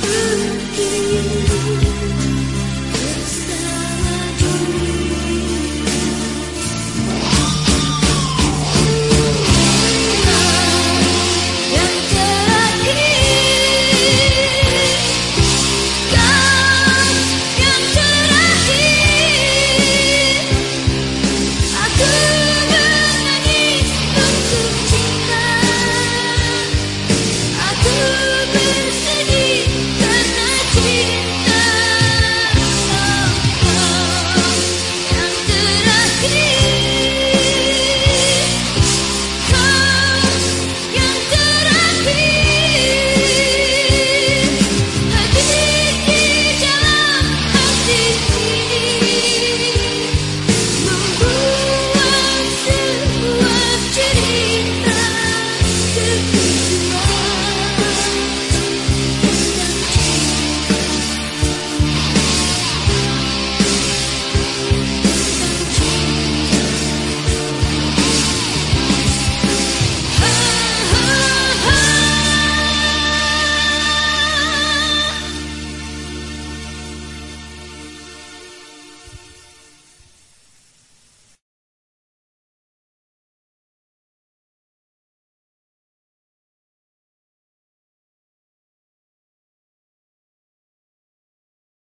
you.